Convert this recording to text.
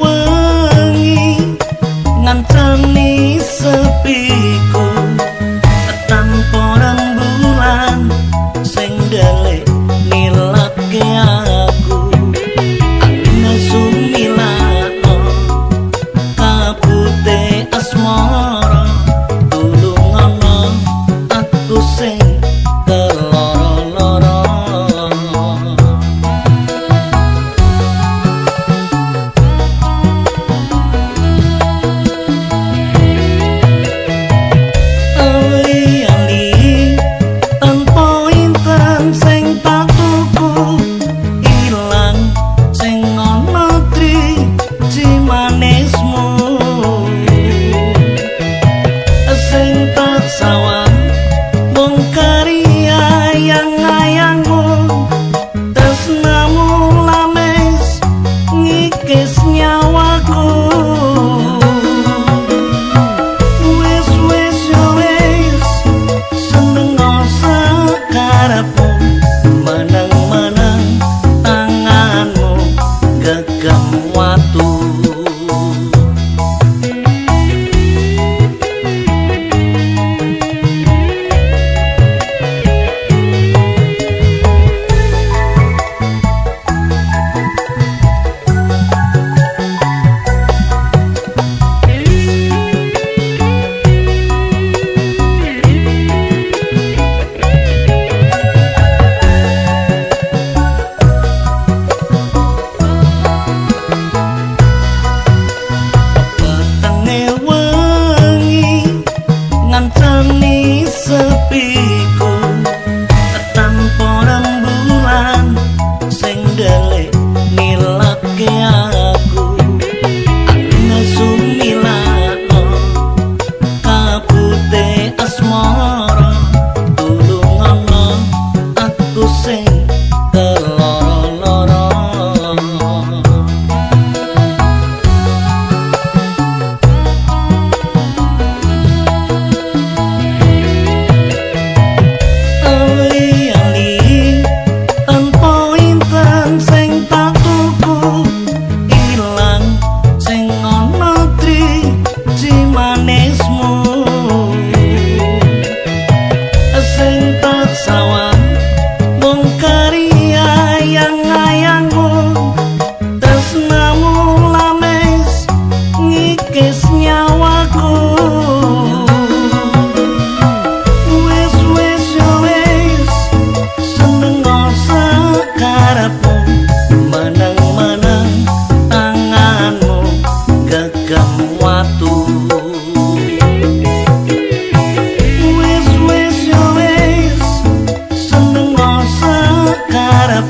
wangi ngancani sepiku. Tanpa rembulan sing delik ngancani sepiku kamu watu. Wis wis yo wis Seneng ngosok karep